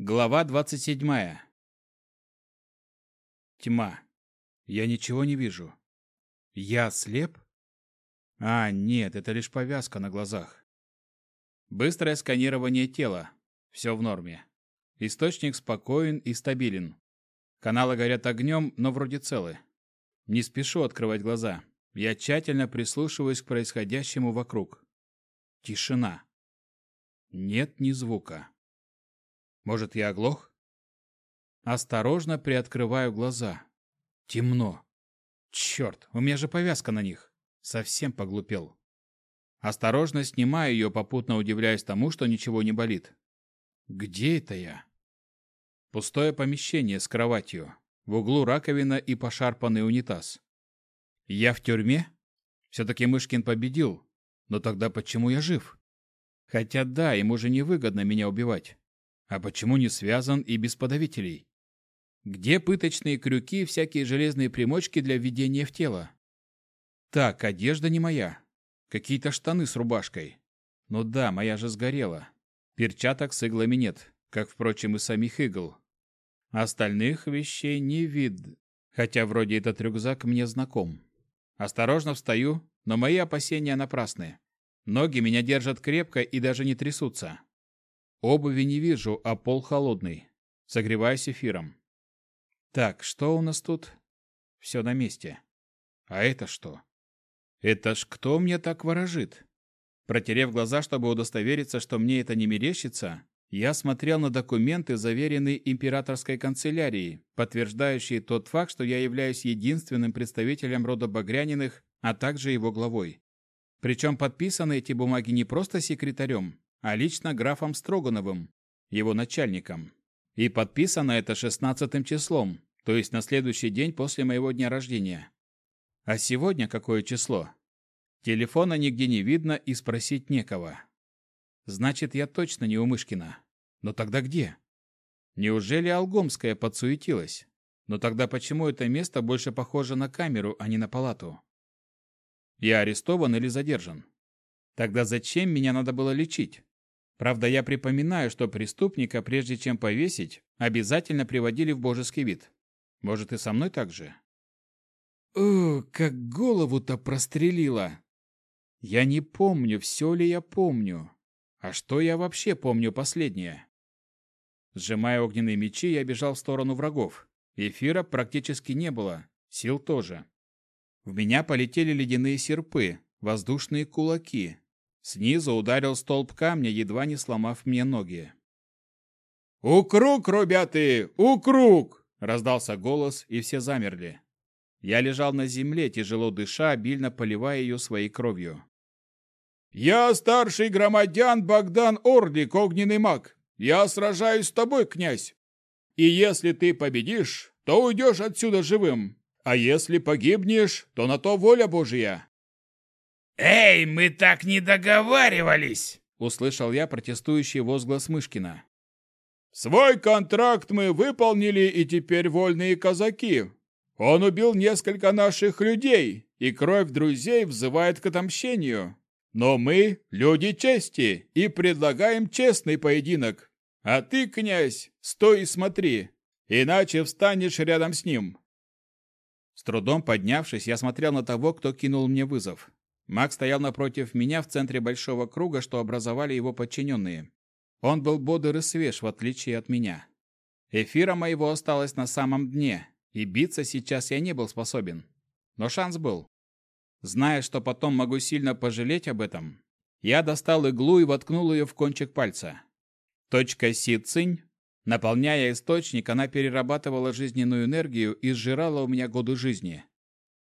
Глава 27. Тьма. Я ничего не вижу. Я слеп? А, нет, это лишь повязка на глазах. Быстрое сканирование тела. Все в норме. Источник спокоен и стабилен. Каналы горят огнем, но вроде целы. Не спешу открывать глаза. Я тщательно прислушиваюсь к происходящему вокруг. Тишина. Нет ни звука. Может, я оглох? Осторожно приоткрываю глаза. Темно. Черт, у меня же повязка на них. Совсем поглупел. Осторожно снимаю ее, попутно удивляясь тому, что ничего не болит. Где это я? Пустое помещение с кроватью. В углу раковина и пошарпанный унитаз. Я в тюрьме? Все-таки Мышкин победил. Но тогда почему я жив? Хотя да, ему же невыгодно меня убивать. А почему не связан и без подавителей? Где пыточные крюки и всякие железные примочки для введения в тело? Так, одежда не моя. Какие-то штаны с рубашкой. Ну да, моя же сгорела. Перчаток с иглами нет, как, впрочем, и самих игл. Остальных вещей не вид, хотя вроде этот рюкзак мне знаком. Осторожно встаю, но мои опасения напрасны. Ноги меня держат крепко и даже не трясутся. Обуви не вижу, а пол холодный. Согреваюсь эфиром. Так, что у нас тут? Все на месте. А это что? Это ж кто мне так ворожит? Протерев глаза, чтобы удостовериться, что мне это не мерещится, я смотрел на документы, заверенные императорской канцелярией, подтверждающие тот факт, что я являюсь единственным представителем рода Багряниных, а также его главой. Причем подписаны эти бумаги не просто секретарем, а лично графом Строгановым, его начальником. И подписано это шестнадцатым числом, то есть на следующий день после моего дня рождения. А сегодня какое число? Телефона нигде не видно и спросить некого. Значит, я точно не у Мышкина. Но тогда где? Неужели Алгомская подсуетилась? Но тогда почему это место больше похоже на камеру, а не на палату? Я арестован или задержан? Тогда зачем меня надо было лечить? Правда, я припоминаю, что преступника, прежде чем повесить, обязательно приводили в божеский вид. Может, и со мной так же? О, как голову-то прострелило! Я не помню, все ли я помню. А что я вообще помню последнее? Сжимая огненные мечи, я бежал в сторону врагов. Эфира практически не было, сил тоже. В меня полетели ледяные серпы, воздушные кулаки, Снизу ударил столб камня, едва не сломав мне ноги. «Укруг, ребята! Укруг!» — раздался голос, и все замерли. Я лежал на земле, тяжело дыша, обильно поливая ее своей кровью. «Я старший громадян Богдан Орлик, огненный маг. Я сражаюсь с тобой, князь. И если ты победишь, то уйдешь отсюда живым. А если погибнешь, то на то воля Божья. «Эй, мы так не договаривались!» — услышал я протестующий возглас Мышкина. «Свой контракт мы выполнили, и теперь вольные казаки. Он убил несколько наших людей, и кровь друзей взывает к отомщению. Но мы — люди чести, и предлагаем честный поединок. А ты, князь, стой и смотри, иначе встанешь рядом с ним». С трудом поднявшись, я смотрел на того, кто кинул мне вызов. Маг стоял напротив меня в центре большого круга, что образовали его подчиненные. Он был бодр и свеж, в отличие от меня. Эфира моего осталось на самом дне, и биться сейчас я не был способен. Но шанс был. Зная, что потом могу сильно пожалеть об этом, я достал иглу и воткнул ее в кончик пальца. Точка Си-цинь. Наполняя источник, она перерабатывала жизненную энергию и сжирала у меня годы жизни.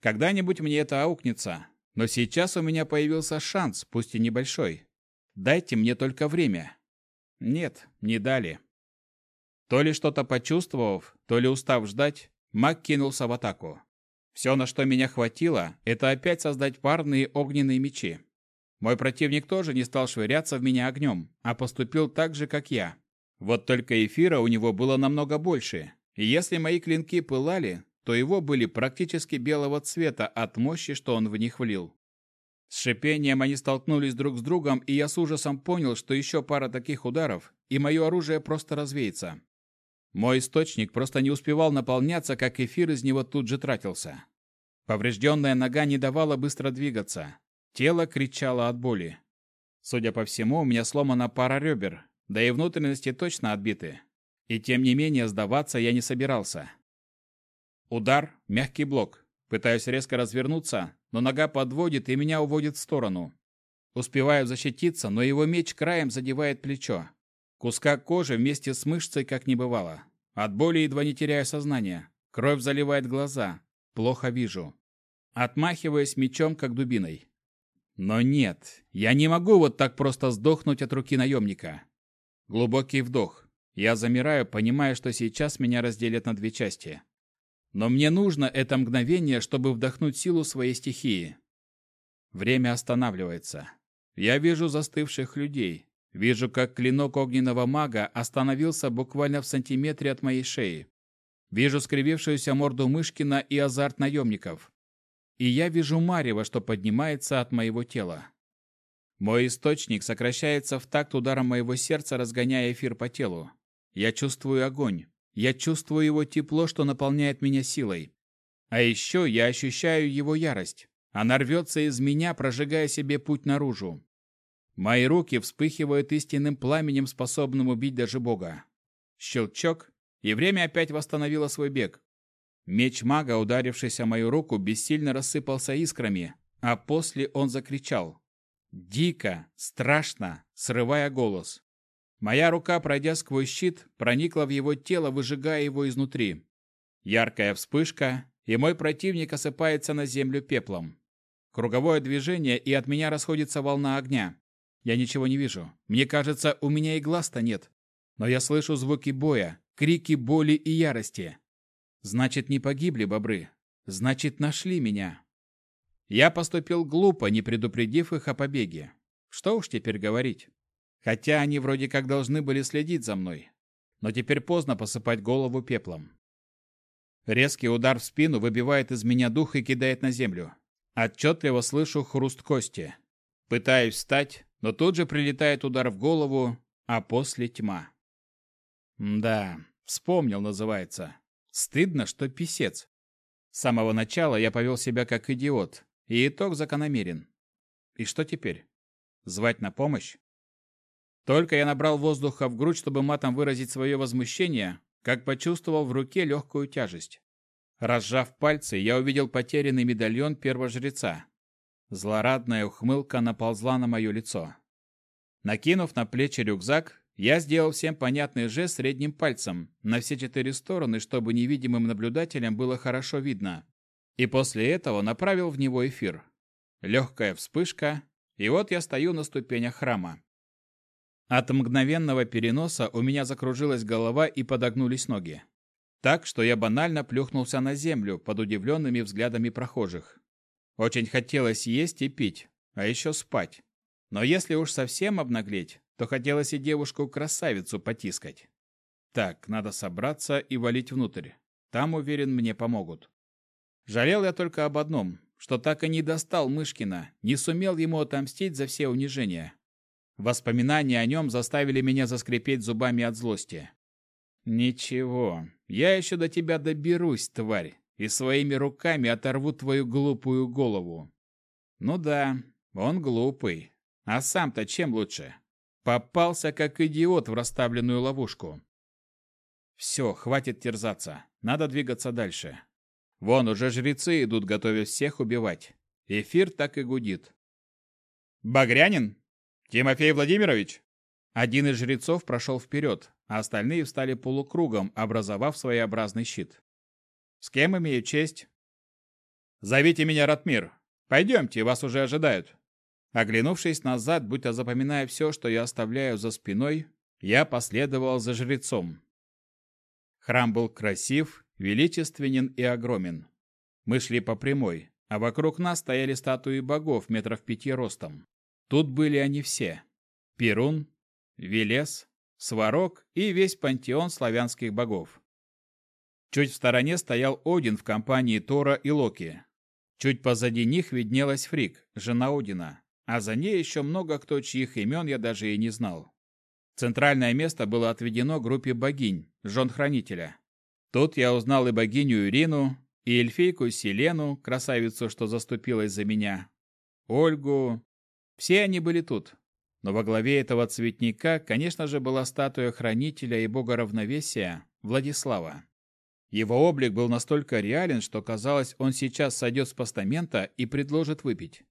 Когда-нибудь мне это аукнется, но сейчас у меня появился шанс, пусть и небольшой. Дайте мне только время. Нет, не дали. То ли что-то почувствовав, то ли устав ждать, маг кинулся в атаку. Все, на что меня хватило, это опять создать парные огненные мечи. Мой противник тоже не стал швыряться в меня огнем, а поступил так же, как я. Вот только эфира у него было намного больше, и если мои клинки пылали, то его были практически белого цвета от мощи, что он в них влил. С шипением они столкнулись друг с другом, и я с ужасом понял, что еще пара таких ударов, и мое оружие просто развеется. Мой источник просто не успевал наполняться, как эфир из него тут же тратился. Поврежденная нога не давала быстро двигаться. Тело кричало от боли. Судя по всему, у меня сломана пара ребер, да и внутренности точно отбиты. И тем не менее сдаваться я не собирался. Удар, мягкий блок. Пытаюсь резко развернуться, но нога подводит и меня уводит в сторону. Успеваю защититься, но его меч краем задевает плечо. Куска кожи вместе с мышцей как не бывало. От боли едва не теряю сознание. Кровь заливает глаза. Плохо вижу. Отмахиваясь мечом, как дубиной. Но нет, я не могу вот так просто сдохнуть от руки наемника. Глубокий вдох. Я замираю, понимая, что сейчас меня разделят на две части. Но мне нужно это мгновение, чтобы вдохнуть силу своей стихии. Время останавливается. Я вижу застывших людей. Вижу, как клинок огненного мага остановился буквально в сантиметре от моей шеи. Вижу скривившуюся морду Мышкина и азарт наемников. И я вижу марево, что поднимается от моего тела. Мой источник сокращается в такт ударом моего сердца, разгоняя эфир по телу. Я чувствую огонь. Я чувствую его тепло, что наполняет меня силой. А еще я ощущаю его ярость. Она рвется из меня, прожигая себе путь наружу. Мои руки вспыхивают истинным пламенем, способным убить даже Бога. Щелчок, и время опять восстановило свой бег. Меч мага, ударившийся мою руку, бессильно рассыпался искрами, а после он закричал. Дико, страшно, срывая голос. Моя рука, пройдя сквозь щит, проникла в его тело, выжигая его изнутри. Яркая вспышка, и мой противник осыпается на землю пеплом. Круговое движение, и от меня расходится волна огня. Я ничего не вижу. Мне кажется, у меня и глаз-то нет. Но я слышу звуки боя, крики боли и ярости. Значит, не погибли бобры. Значит, нашли меня. Я поступил глупо, не предупредив их о побеге. Что уж теперь говорить. Хотя они вроде как должны были следить за мной. Но теперь поздно посыпать голову пеплом. Резкий удар в спину выбивает из меня дух и кидает на землю. Отчетливо слышу хруст кости. Пытаюсь встать, но тут же прилетает удар в голову, а после тьма. Да, вспомнил, называется. Стыдно, что писец. С самого начала я повел себя как идиот, и итог закономерен. И что теперь? Звать на помощь? Только я набрал воздуха в грудь, чтобы матом выразить свое возмущение, как почувствовал в руке легкую тяжесть. Разжав пальцы, я увидел потерянный медальон первого жреца. Злорадная ухмылка наползла на мое лицо. Накинув на плечи рюкзак, я сделал всем понятный жест средним пальцем на все четыре стороны, чтобы невидимым наблюдателям было хорошо видно. И после этого направил в него эфир. Легкая вспышка, и вот я стою на ступенях храма. От мгновенного переноса у меня закружилась голова и подогнулись ноги. Так, что я банально плюхнулся на землю под удивленными взглядами прохожих. Очень хотелось есть и пить, а еще спать. Но если уж совсем обнаглеть, то хотелось и девушку-красавицу потискать. Так, надо собраться и валить внутрь. Там, уверен, мне помогут. Жалел я только об одном, что так и не достал Мышкина, не сумел ему отомстить за все унижения. Воспоминания о нем заставили меня заскрипеть зубами от злости. «Ничего, я еще до тебя доберусь, тварь, и своими руками оторву твою глупую голову». «Ну да, он глупый. А сам-то чем лучше? Попался как идиот в расставленную ловушку». «Все, хватит терзаться. Надо двигаться дальше. Вон уже жрецы идут, готовясь всех убивать. Эфир так и гудит». «Багрянин?» «Тимофей Владимирович!» Один из жрецов прошел вперед, а остальные встали полукругом, образовав своеобразный щит. «С кем имею честь?» «Зовите меня Ратмир. Пойдемте, вас уже ожидают». Оглянувшись назад, будто запоминая все, что я оставляю за спиной, я последовал за жрецом. Храм был красив, величественен и огромен. Мы шли по прямой, а вокруг нас стояли статуи богов метров пяти ростом. Тут были они все. Перун, Велес, Сварог и весь пантеон славянских богов. Чуть в стороне стоял Один в компании Тора и Локи. Чуть позади них виднелась Фрик, жена Одина, а за ней еще много кто, чьих имен я даже и не знал. Центральное место было отведено группе богинь, жен хранителя. Тут я узнал и богиню Ирину, и эльфийку Селену, красавицу, что заступилась за меня, Ольгу. Все они были тут. Но во главе этого цветника, конечно же, была статуя хранителя и бога равновесия Владислава. Его облик был настолько реален, что казалось, он сейчас сойдет с постамента и предложит выпить.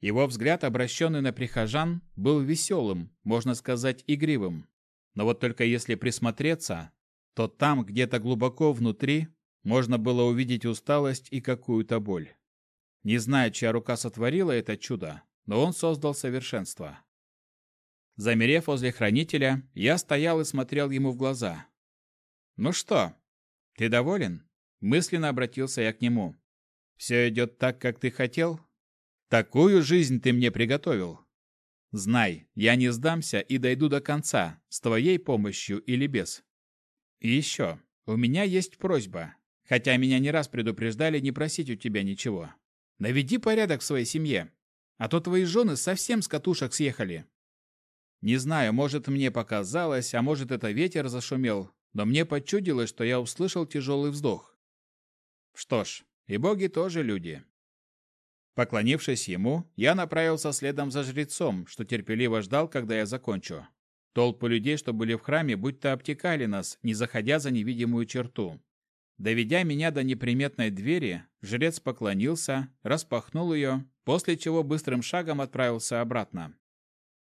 Его взгляд, обращенный на прихожан, был веселым, можно сказать, игривым. Но вот только если присмотреться, то там, где-то глубоко внутри, можно было увидеть усталость и какую-то боль. Не знаю, чья рука сотворила это чудо, но он создал совершенство. Замерев возле хранителя, я стоял и смотрел ему в глаза. «Ну что, ты доволен?» Мысленно обратился я к нему. «Все идет так, как ты хотел? Такую жизнь ты мне приготовил. Знай, я не сдамся и дойду до конца, с твоей помощью или без. И еще, у меня есть просьба, хотя меня не раз предупреждали не просить у тебя ничего. Наведи порядок в своей семье, а то твои жены совсем с катушек съехали. Не знаю, может, мне показалось, а может, это ветер зашумел, но мне почудилось, что я услышал тяжелый вздох. Что ж, и боги тоже люди. Поклонившись ему, я направился следом за жрецом, что терпеливо ждал, когда я закончу. Толпы людей, что были в храме, будто обтекали нас, не заходя за невидимую черту. Доведя меня до неприметной двери, жрец поклонился, распахнул ее, после чего быстрым шагом отправился обратно.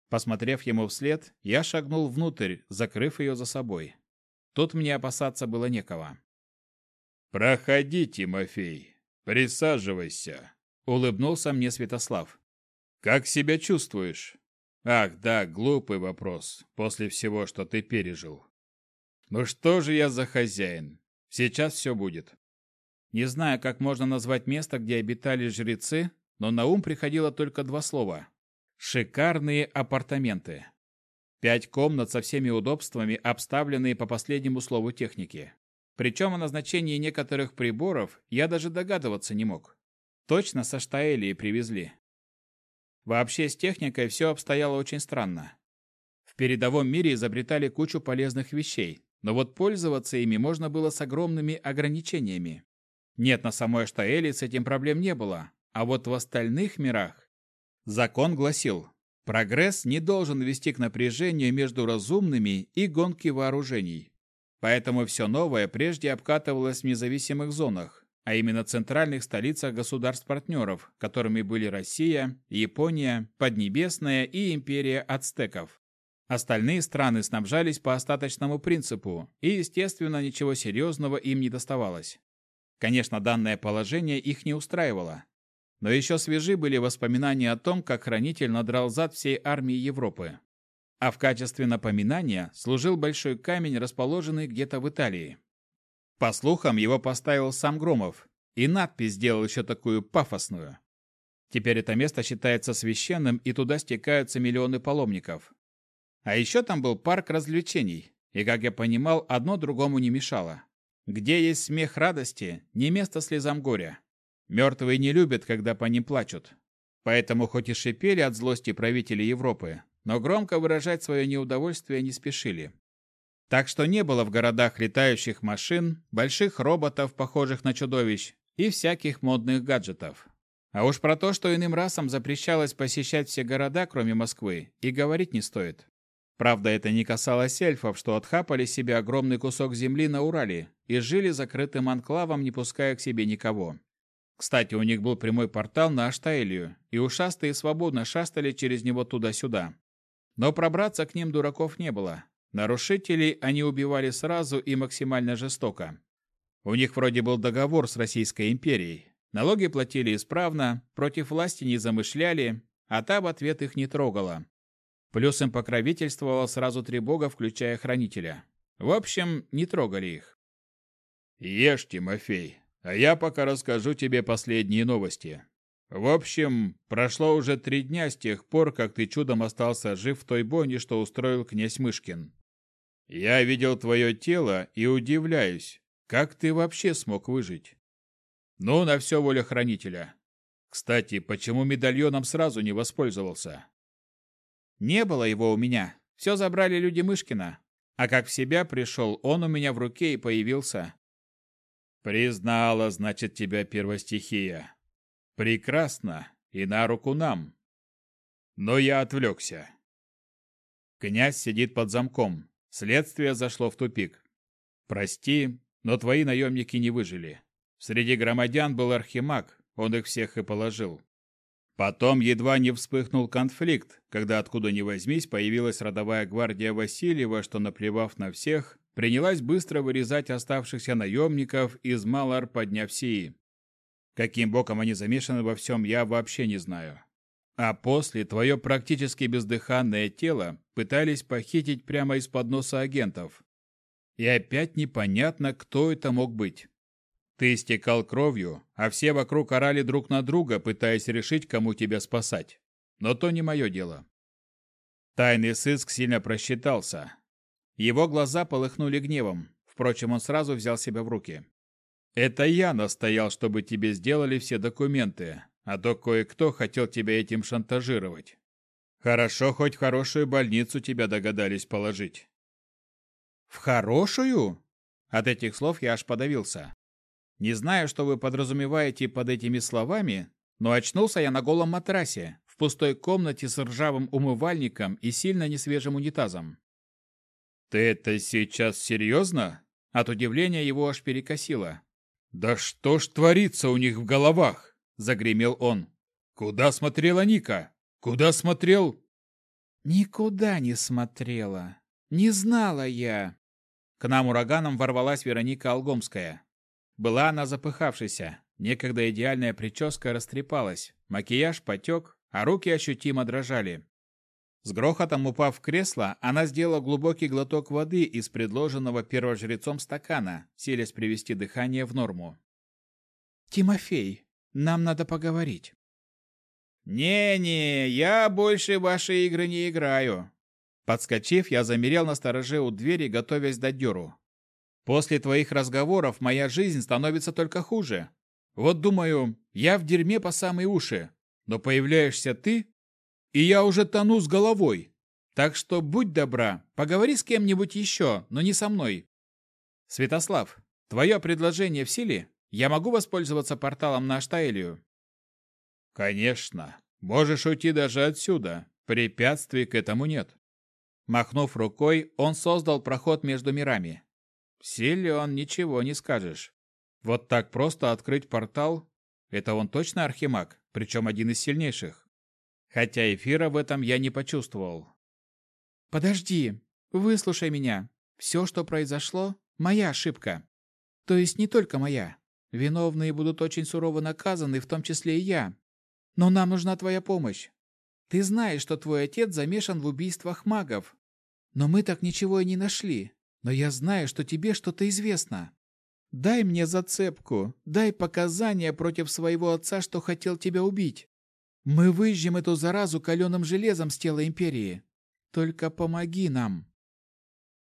Посмотрев ему вслед, я шагнул внутрь, закрыв ее за собой. Тут мне опасаться было некого. «Проходи, Тимофей, присаживайся», — улыбнулся мне Святослав. «Как себя чувствуешь?» «Ах, да, глупый вопрос, после всего, что ты пережил». «Ну что же я за хозяин? Сейчас все будет». Не знаю, как можно назвать место, где обитали жрецы, но на ум приходило только два слова. Шикарные апартаменты. Пять комнат со всеми удобствами, обставленные по последнему слову техники. Причем о назначении некоторых приборов я даже догадываться не мог. Точно со Штаэлии привезли. Вообще с техникой все обстояло очень странно. В передовом мире изобретали кучу полезных вещей, но вот пользоваться ими можно было с огромными ограничениями. Нет, на самой Штаэли с этим проблем не было, а вот в остальных мирах закон гласил, прогресс не должен вести к напряжению между разумными и гонке вооружений. Поэтому все новое прежде обкатывалось в независимых зонах, а именно центральных столицах государств-партнеров, которыми были Россия, Япония, Поднебесная и империя ацтеков. Остальные страны снабжались по остаточному принципу, и, естественно, ничего серьезного им не доставалось. Конечно, данное положение их не устраивало. Но еще свежи были воспоминания о том, как хранитель надрал зад всей армии Европы. А в качестве напоминания служил большой камень, расположенный где-то в Италии. По слухам, его поставил сам Громов, и надпись сделал еще такую пафосную. Теперь это место считается священным, и туда стекаются миллионы паломников. А еще там был парк развлечений, и, как я понимал, одно другому не мешало. Где есть смех радости, не место слезам горя. Мертвые не любят, когда по ним плачут. Поэтому хоть и шипели от злости правители Европы, но громко выражать свое неудовольствие не спешили. Так что не было в городах летающих машин, больших роботов, похожих на чудовищ, и всяких модных гаджетов. А уж про то, что иным расам запрещалось посещать все города, кроме Москвы, и говорить не стоит. Правда, это не касалось эльфов, что отхапали себе огромный кусок земли на Урале и жили закрытым анклавом, не пуская к себе никого. Кстати, у них был прямой портал на Аштаэлью, и ушастые свободно шастали через него туда-сюда. Но пробраться к ним дураков не было. Нарушителей они убивали сразу и максимально жестоко. У них вроде был договор с Российской империей. Налоги платили исправно, против власти не замышляли, а та в ответ их не трогала. Плюс им покровительствовало сразу три бога, включая хранителя. В общем, не трогали их. «Ешь, Тимофей, а я пока расскажу тебе последние новости. В общем, прошло уже три дня с тех пор, как ты чудом остался жив в той бойне, что устроил князь Мышкин. Я видел твое тело и удивляюсь, как ты вообще смог выжить. Ну, на все воля хранителя. Кстати, почему медальоном сразу не воспользовался? Не было его у меня. Все забрали люди Мышкина. А как в себя пришел, он у меня в руке и появился. Признала, значит, тебя первостихия. Прекрасно, и на руку нам. Но я отвлекся. Князь сидит под замком. Следствие зашло в тупик. Прости, но твои наемники не выжили. Среди громадян был архимаг, он их всех и положил. Потом едва не вспыхнул конфликт, когда откуда ни возьмись появилась родовая гвардия Васильева, что, наплевав на всех, принялась быстро вырезать оставшихся наемников из Малар подняв сии. Каким боком они замешаны во всем, я вообще не знаю. А после твое практически бездыханное тело пытались похитить прямо из-под носа агентов. И опять непонятно, кто это мог быть. Ты истекал кровью, а все вокруг орали друг на друга, пытаясь решить, кому тебя спасать. Но то не мое дело. Тайный сыск сильно просчитался. Его глаза полыхнули гневом. Впрочем, он сразу взял себя в руки. «Это я настоял, чтобы тебе сделали все документы, а то кое-кто хотел тебя этим шантажировать. Хорошо, хоть в хорошую больницу тебя догадались положить». «В хорошую?» От этих слов я аж подавился. Не знаю, что вы подразумеваете под этими словами, но очнулся я на голом матрасе, в пустой комнате с ржавым умывальником и сильно несвежим унитазом. «Ты это сейчас серьезно?» От удивления его аж перекосило. «Да что ж творится у них в головах?» – загремел он. «Куда смотрела Ника? Куда смотрел?» «Никуда не смотрела. Не знала я». К нам ураганом ворвалась Вероника Алгомская. Была она запыхавшейся, некогда идеальная прическа растрепалась, макияж потек, а руки ощутимо дрожали. С грохотом упав в кресло, она сделала глубокий глоток воды из предложенного первожрецом стакана, селись привести дыхание в норму. «Тимофей, нам надо поговорить». «Не-не, я больше ваши игры не играю». Подскочив, я замерел на стороже у двери, готовясь дать дёру. После твоих разговоров моя жизнь становится только хуже. Вот думаю, я в дерьме по самые уши, но появляешься ты, и я уже тону с головой. Так что будь добра, поговори с кем-нибудь еще, но не со мной. Святослав, твое предложение в силе? Я могу воспользоваться порталом на Аштаэлию? Конечно. Можешь уйти даже отсюда. Препятствий к этому нет. Махнув рукой, он создал проход между мирами. Силен, ничего не скажешь. Вот так просто открыть портал – это он точно архимаг, причем один из сильнейших. Хотя эфира в этом я не почувствовал. «Подожди, выслушай меня. Все, что произошло, моя ошибка. То есть не только моя. Виновные будут очень сурово наказаны, в том числе и я. Но нам нужна твоя помощь. Ты знаешь, что твой отец замешан в убийствах магов. Но мы так ничего и не нашли. Но я знаю, что тебе что-то известно. Дай мне зацепку, дай показания против своего отца, что хотел тебя убить. Мы выжжем эту заразу каленым железом с тела Империи. Только помоги нам.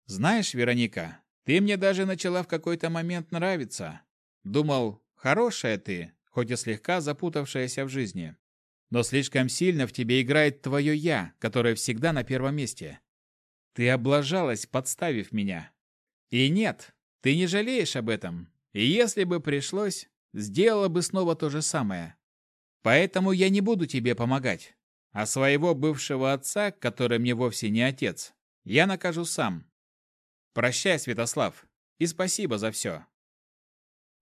Знаешь, Вероника, ты мне даже начала в какой-то момент нравиться. Думал, хорошая ты, хоть и слегка запутавшаяся в жизни. Но слишком сильно в тебе играет твое «я», которое всегда на первом месте. Ты облажалась, подставив меня. И нет, ты не жалеешь об этом. И если бы пришлось, сделала бы снова то же самое. Поэтому я не буду тебе помогать. А своего бывшего отца, который мне вовсе не отец, я накажу сам. Прощай, Святослав, и спасибо за все.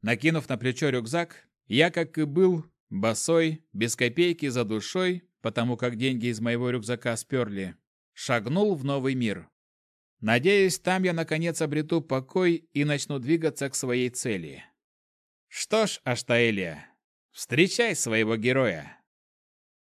Накинув на плечо рюкзак, я, как и был, босой, без копейки за душой, потому как деньги из моего рюкзака сперли, шагнул в новый мир. Надеюсь, там я наконец обрету покой и начну двигаться к своей цели. Что ж, Аштаэлия, встречай своего героя.